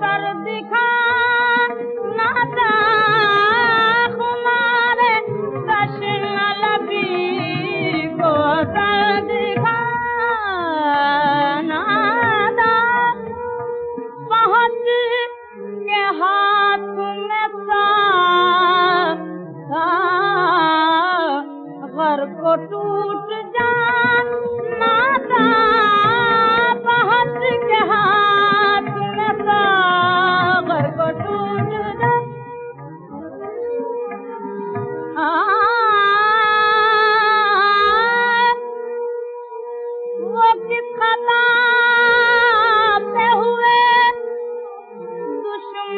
তার দিখা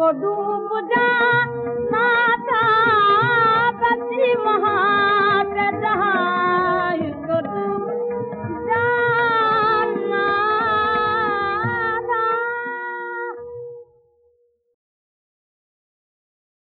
इसको डूब जा